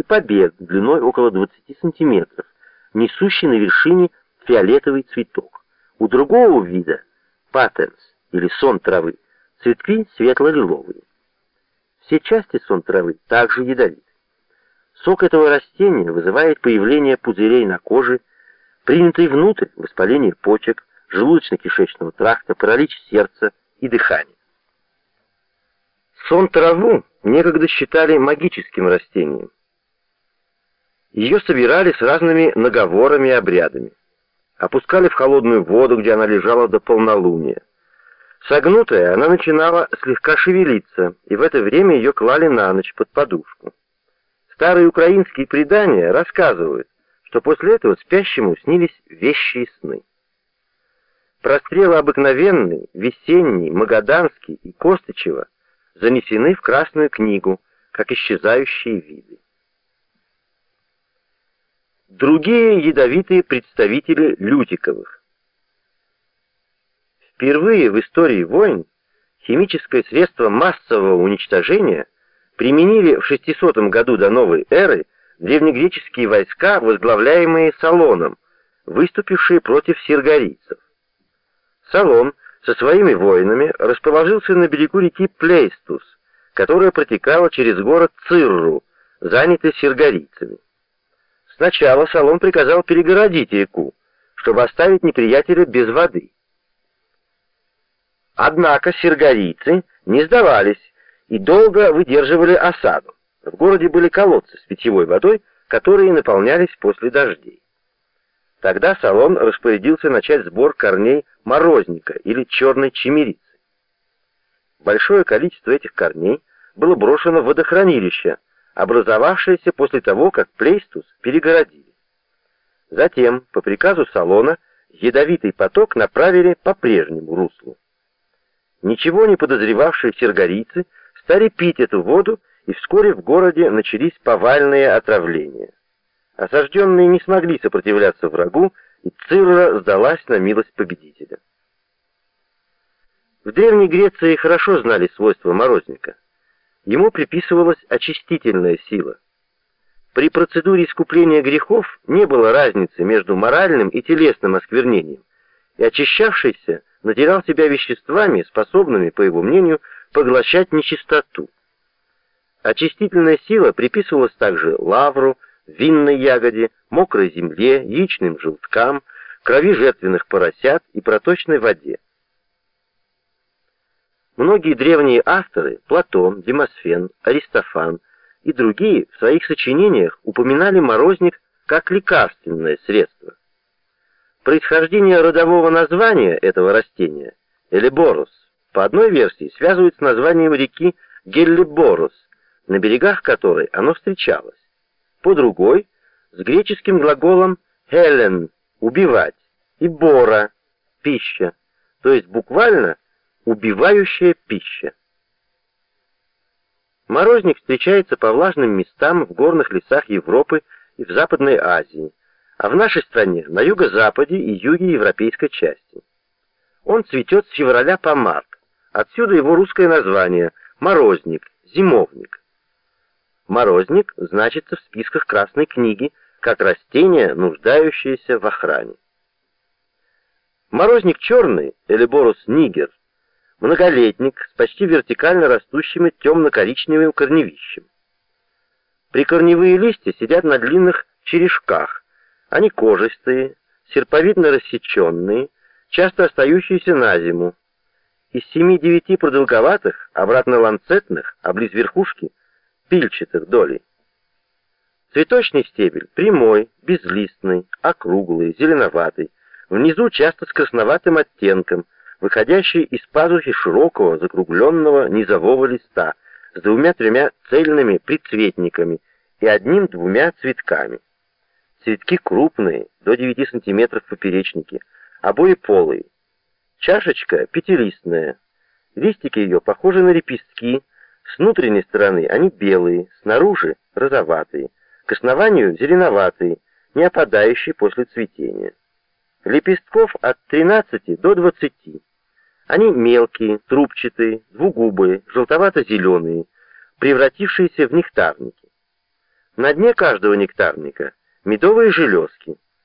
и побег длиной около 20 сантиметров, несущий на вершине фиолетовый цветок. У другого вида, паттернс или сон травы, цветки светло-лиловые. Все части сон травы также ядовиты. Сок этого растения вызывает появление пузырей на коже, принятый внутрь воспаление почек, желудочно-кишечного тракта, паралич сердца и дыхания. Сон траву некогда считали магическим растением. Ее собирали с разными наговорами и обрядами. Опускали в холодную воду, где она лежала до полнолуния. Согнутая, она начинала слегка шевелиться, и в это время ее клали на ночь под подушку. Старые украинские предания рассказывают, что после этого спящему снились вещи и сны. Прострелы обыкновенный, весенний, магаданский и Костычева занесены в Красную книгу, как исчезающие виды. Другие ядовитые представители Лютиковых. Впервые в истории войн химическое средство массового уничтожения применили в 600 году до новой эры древнегреческие войска, возглавляемые Салоном, выступившие против сиргарийцев. Солон со своими воинами расположился на берегу реки Плейстус, которая протекала через город Цирру, занятый сиргарийцами. Сначала Солон приказал перегородить реку, чтобы оставить неприятеля без воды. Однако сиргарийцы не сдавались и долго выдерживали осаду. В городе были колодцы с питьевой водой, которые наполнялись после дождей. Тогда Салон распорядился начать сбор корней морозника или черной чемерицы. Большое количество этих корней было брошено в водохранилище, образовавшееся после того, как Плейстус перегородили. Затем, по приказу Салона, ядовитый поток направили по прежнему руслу. Ничего не подозревавшие сиргарийцы стали пить эту воду, и вскоре в городе начались повальные отравления. Осажденные не смогли сопротивляться врагу, и Цирра сдалась на милость победителя. В Древней Греции хорошо знали свойства морозника. Ему приписывалась очистительная сила. При процедуре искупления грехов не было разницы между моральным и телесным осквернением, и очищавшийся наделял себя веществами, способными, по его мнению, поглощать нечистоту. Очистительная сила приписывалась также лавру, винной ягоде, мокрой земле, яичным желткам, крови жертвенных поросят и проточной воде. Многие древние авторы, Платон, Демосфен, Аристофан и другие в своих сочинениях упоминали морозник как лекарственное средство. Происхождение родового названия этого растения, Элеборус, по одной версии связывают с названием реки Геллеборус, на берегах которой оно встречалось по другой — с греческим глаголом «хелен» — «убивать» и «бора» — «пища», то есть буквально «убивающая пища». Морозник встречается по влажным местам в горных лесах Европы и в Западной Азии, а в нашей стране на юго-западе и юге европейской части. Он цветет с февраля по март, отсюда его русское название – морозник, зимовник. Морозник значится в списках Красной книги как растение, нуждающееся в охране. Морозник черный, Элеборус нигер, многолетник с почти вертикально растущими темно-коричневым корневищем. Прикорневые листья сидят на длинных черешках. Они кожистые, серповидно рассеченные, часто остающиеся на зиму. Из семи-девяти продолговатых, обратно ланцетных, а близ верхушки пильчатых долей. Цветочный стебель прямой, безлистный, округлый, зеленоватый, внизу часто с красноватым оттенком, выходящий из пазухи широкого, закругленного низового листа с двумя-тремя цельными прицветниками и одним-двумя цветками. Цветки крупные, до 9 см в поперечнике, обои полые. Чашечка пятилистная. Листики ее похожи на лепестки, с внутренней стороны они белые, снаружи розоватые, к основанию зеленоватые, не опадающие после цветения. Лепестков от 13 до 20. Они мелкие, трубчатые, двугубые, желтовато-зеленые, превратившиеся в нектарники. На дне каждого нектарника медовые железки.